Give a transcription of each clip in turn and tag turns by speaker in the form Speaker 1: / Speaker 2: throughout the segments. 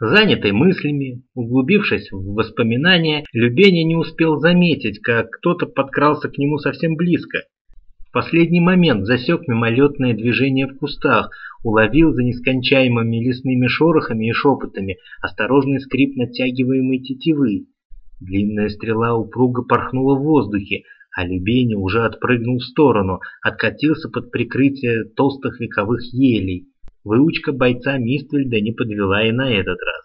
Speaker 1: Занятый мыслями, углубившись в воспоминания, Любеня не успел заметить, как кто-то подкрался к нему совсем близко. В последний момент засек мимолетное движение в кустах, уловил за нескончаемыми лесными шорохами и шепотами осторожный скрип натягиваемой тетивы. Длинная стрела упруго порхнула в воздухе, а Любеня уже отпрыгнул в сторону, откатился под прикрытие толстых вековых елей. Выучка бойца Миствельда не подвела и на этот раз.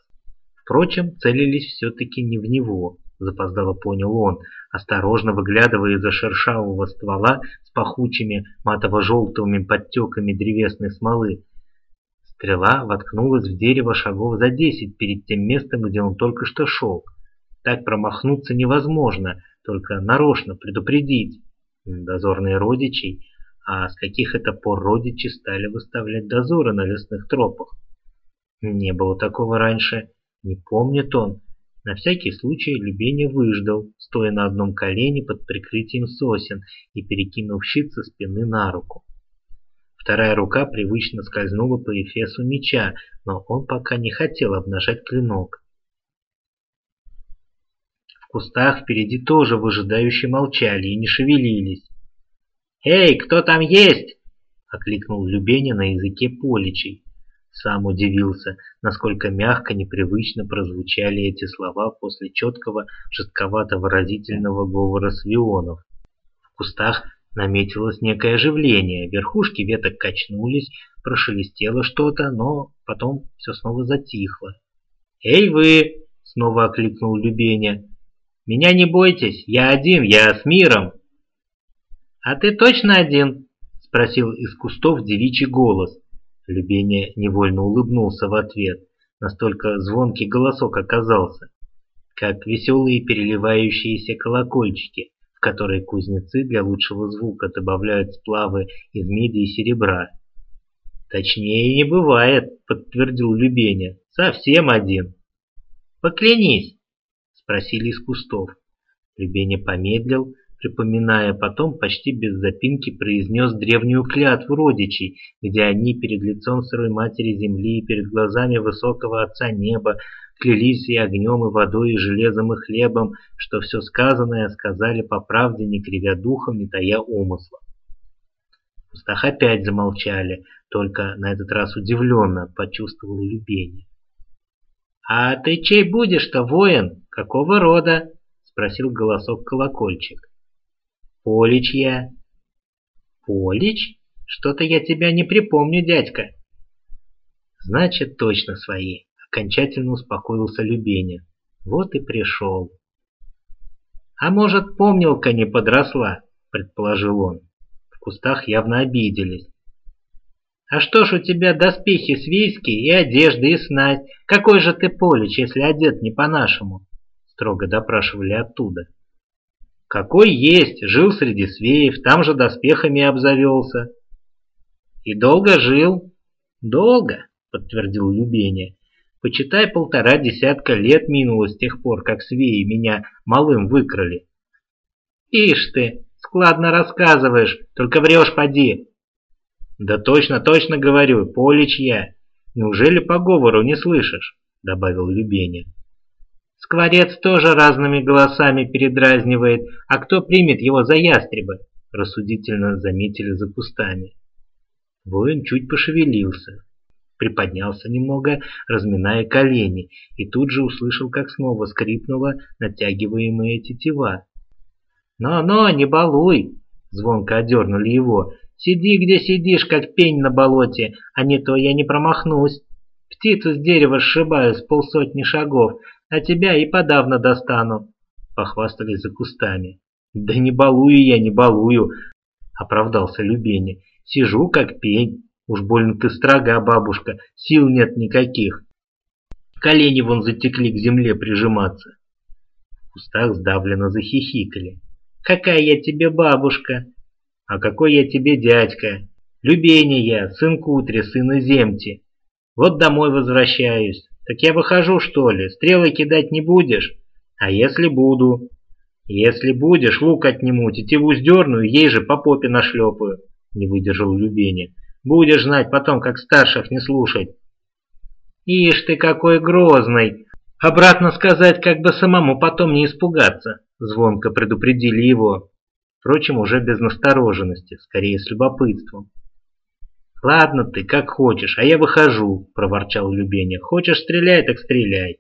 Speaker 1: Впрочем, целились все-таки не в него, запоздало понял он, осторожно выглядывая из-за шершавого ствола с пахучими матово-желтыми подтеками древесной смолы. Стрела воткнулась в дерево шагов за десять перед тем местом, где он только что шел. Так промахнуться невозможно, только нарочно предупредить. Дозорные родичей, а с каких это пор родичи стали выставлять дозоры на лесных тропах? Не было такого раньше, не помнит он. На всякий случай Любеня выждал, стоя на одном колене под прикрытием сосен и перекинув щит со спины на руку. Вторая рука привычно скользнула по эфесу меча, но он пока не хотел обнажать клинок кустах впереди тоже выжидающие молчали и не шевелились. «Эй, кто там есть?» — окликнул Любеня на языке поличей. Сам удивился, насколько мягко, непривычно прозвучали эти слова после четкого, жестковато-выразительного говора свионов. В кустах наметилось некое оживление, верхушки веток качнулись, прошелестело что-то, но потом все снова затихло. «Эй вы!» — снова окликнул Любеня. Меня не бойтесь, я один, я с миром. А ты точно один? Спросил из кустов девичий голос. Любения невольно улыбнулся в ответ. Настолько звонкий голосок оказался. Как веселые переливающиеся колокольчики, в которые кузнецы для лучшего звука добавляют сплавы из меди и серебра. «Точнее не бывает», — подтвердил Любеня. «Совсем один». «Поклянись» спросили из кустов. Любеня помедлил, припоминая, потом почти без запинки произнес древнюю клятву родичей, где они перед лицом сырой матери земли и перед глазами высокого отца неба клялись и огнем, и водой, и железом, и хлебом, что все сказанное сказали по правде, не кривя духом, не тая умысла. В кустах опять замолчали, только на этот раз удивленно почувствовал Любение. «А ты чей будешь-то, воин? Какого рода?» — спросил голосок колокольчик. «Полич я». «Полич? Что-то я тебя не припомню, дядька». «Значит, точно свои», — окончательно успокоился Любеня. «Вот и пришел». «А может, помнилка не подросла?» — предположил он. В кустах явно обиделись. А что ж у тебя доспехи свейские и одежда и снасть? Какой же ты полич, если одет не по-нашему? Строго допрашивали оттуда. Какой есть, жил среди свеев, там же доспехами обзавелся. И долго жил? Долго, подтвердил Любеня. Почитай, полтора десятка лет минуло с тех пор, как свеи меня малым выкрали. Ишь ты, складно рассказываешь, только врешь поди. «Да точно, точно говорю, Полич я. Неужели по говору не слышишь?» — добавил Любеня. «Скворец тоже разными голосами передразнивает, а кто примет его за ястреба?» — рассудительно заметили за кустами. Воин чуть пошевелился, приподнялся немного, разминая колени, и тут же услышал, как снова скрипнула натягиваемая тетива. «Но-но, не балуй!» — звонко одернули его, Сиди, где сидишь, как пень на болоте, а не то я не промахнусь. Птицу с дерева сшибаю с полсотни шагов, а тебя и подавно достану. Похвастались за кустами. Да не балую я, не балую, оправдался Любеня. Сижу, как пень. Уж больно ты строга, бабушка, сил нет никаких. Колени вон затекли к земле прижиматься. В кустах сдавленно захихикали. «Какая я тебе бабушка!» А какой я тебе дядька? Любение я, сын Кутри, сын Иземти. Вот домой возвращаюсь. Так я выхожу, что ли? Стрелы кидать не будешь? А если буду? Если будешь, лук отниму, тетиву сдерну и ей же по попе нашлепаю. Не выдержал Любение. Будешь знать потом, как старших не слушать. Ишь ты какой грозный! Обратно сказать, как бы самому потом не испугаться, звонко предупредили его. Впрочем, уже без настороженности, скорее с любопытством. «Ладно ты, как хочешь, а я выхожу», — проворчал Любеня. «Хочешь стреляй, так стреляй».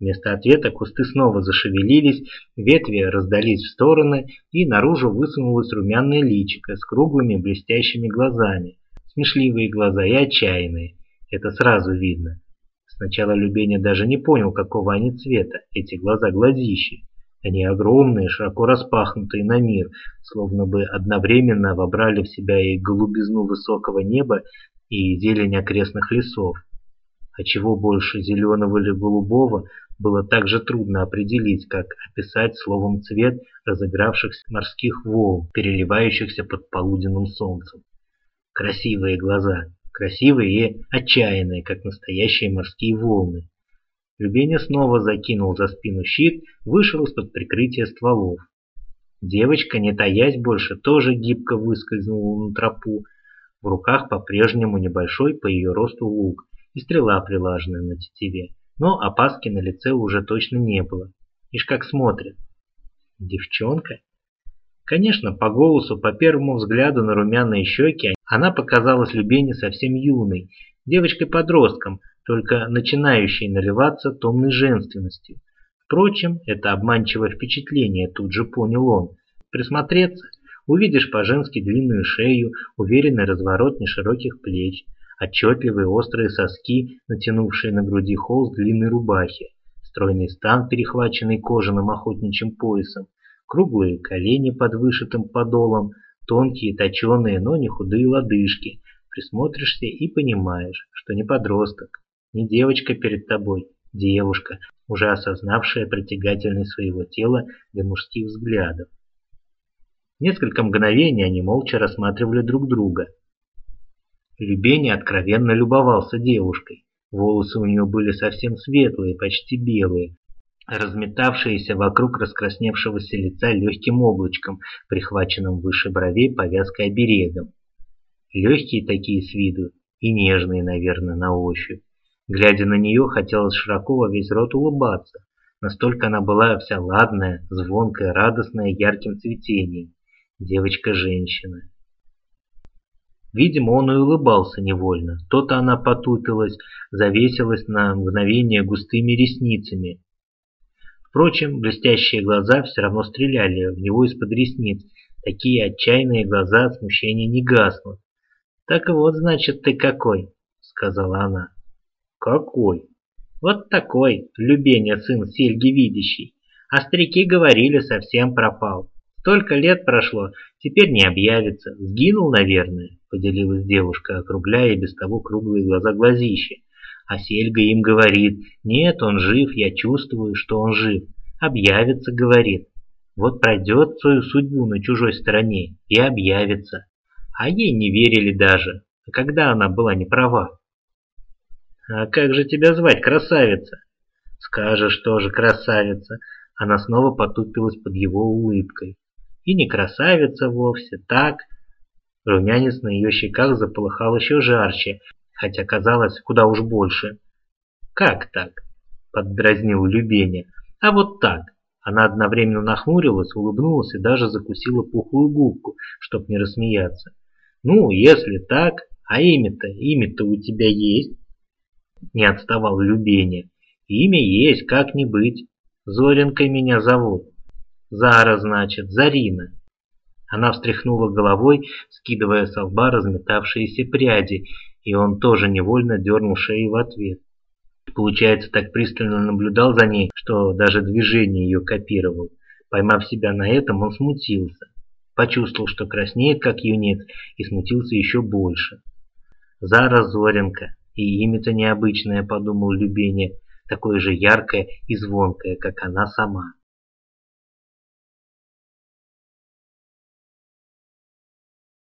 Speaker 1: Вместо ответа кусты снова зашевелились, ветви раздались в стороны, и наружу высунулось румяное личико с круглыми блестящими глазами. Смешливые глаза и отчаянные. Это сразу видно. Сначала Любеня даже не понял, какого они цвета, эти глаза-глазищи. Они огромные, широко распахнутые на мир, словно бы одновременно вобрали в себя и голубизну высокого неба, и зелень окрестных лесов. А чего больше, зеленого или голубого, было так же трудно определить, как описать словом цвет разыгравшихся морских волн, переливающихся под полуденным солнцем. Красивые глаза, красивые и отчаянные, как настоящие морские волны. Любеня снова закинул за спину щит, вышел из-под прикрытия стволов. Девочка, не таясь больше, тоже гибко выскользнула на тропу. В руках по-прежнему небольшой по ее росту лук и стрела прилаженная на тетиве. Но опаски на лице уже точно не было. Ишь как смотрит. Девчонка? Конечно, по голосу, по первому взгляду на румяные щеки, она показалась Любене совсем юной, девочкой-подростком, только начинающей наливаться томной женственностью. Впрочем, это обманчивое впечатление, тут же понял он. Присмотреться, увидишь по-женски длинную шею, уверенный разворот нешироких плеч, отчетливые острые соски, натянувшие на груди холст длинной рубахи, стройный стан, перехваченный кожаным охотничьим поясом, круглые колени под вышитым подолом, тонкие, точеные, но не худые лодыжки. Присмотришься и понимаешь, что не подросток, не девочка перед тобой, девушка, уже осознавшая притягательность своего тела для мужских взглядов. Несколько мгновений они молча рассматривали друг друга. Любеня откровенно любовался девушкой. Волосы у нее были совсем светлые, почти белые, разметавшиеся вокруг раскрасневшегося лица легким облачком, прихваченным выше бровей повязкой оберегом. Легкие такие с виду и нежные, наверное, на ощупь. Глядя на нее, хотелось широко во весь рот улыбаться. Настолько она была вся ладная, звонкая, радостная, ярким цветением. Девочка-женщина. Видимо, он и улыбался невольно. То-то она потупилась, завесилась на мгновение густыми ресницами. Впрочем, блестящие глаза все равно стреляли в него из-под ресниц. Такие отчаянные глаза от смущения не гаснут. «Так вот, значит, ты какой», — сказала она. «Какой?» «Вот такой, Любеня, сын Сельги видящий. А старики говорили, совсем пропал. Столько лет прошло, теперь не объявится. Сгинул, наверное» поделилась девушка, округляя без того круглые глаза глазища. А Сельга им говорит, нет, он жив, я чувствую, что он жив. Объявится, говорит. Вот пройдет свою судьбу на чужой стороне и объявится. А ей не верили даже, когда она была не права. «А как же тебя звать, красавица?» «Скажешь тоже красавица». Она снова потупилась под его улыбкой. И не красавица вовсе, так, Румянец на ее щеках заполыхал еще жарче, хотя казалось куда уж больше. «Как так?» – поддразнил Любеня. «А вот так». Она одновременно нахмурилась, улыбнулась и даже закусила пухлую губку, чтоб не рассмеяться. «Ну, если так, а имя-то, имя-то у тебя есть?» Не отставал Любеня. «Имя есть, как не быть. Зоренкой меня зовут. Зара, значит, Зарина. Она встряхнула головой, скидывая со лба разметавшиеся пряди, и он тоже невольно дернул шею в ответ. Получается, так пристально наблюдал за ней, что даже движение ее копировал. Поймав себя на этом, он смутился. Почувствовал, что краснеет, как юнец, и смутился еще больше. Зара Зоренко, и имя-то необычное, подумал Любеня, такое же яркое и звонкое, как она сама.